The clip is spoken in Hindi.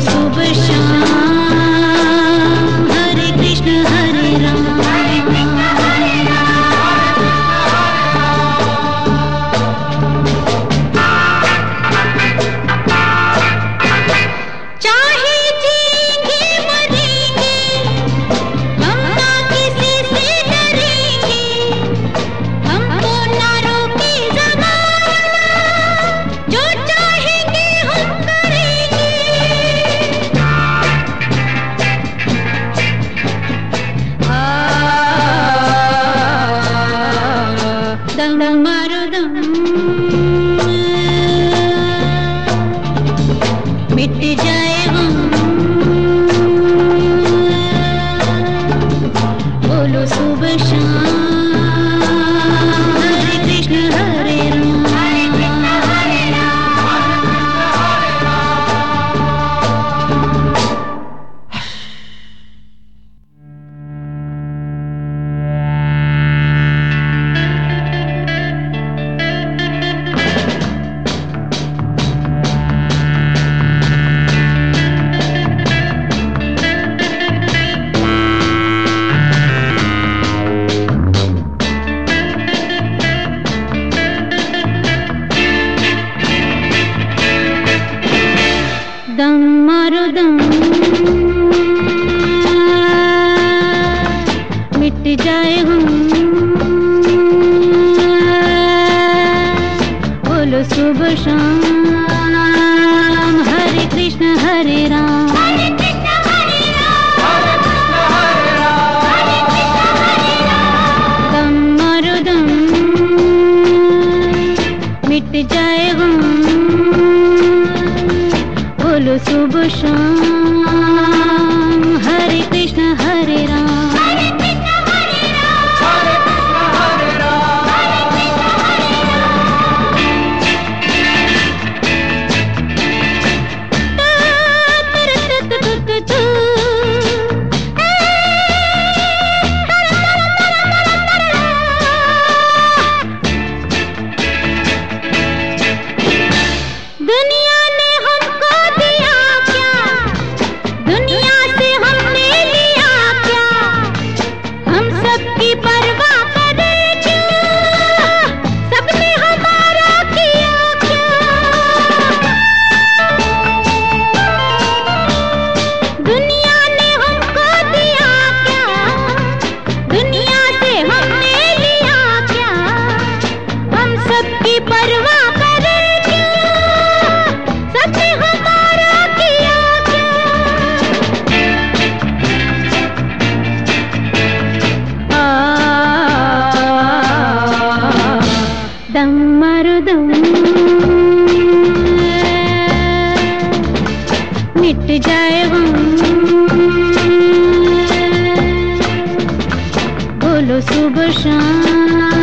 सुबह खूब शाम बोलो शुभ शाम। हरे कृष्ण हरे राम। सुबह शाम। हरे कृष्ण हरे राम। दुनिया मिट जाए बोलो सुबह शाम।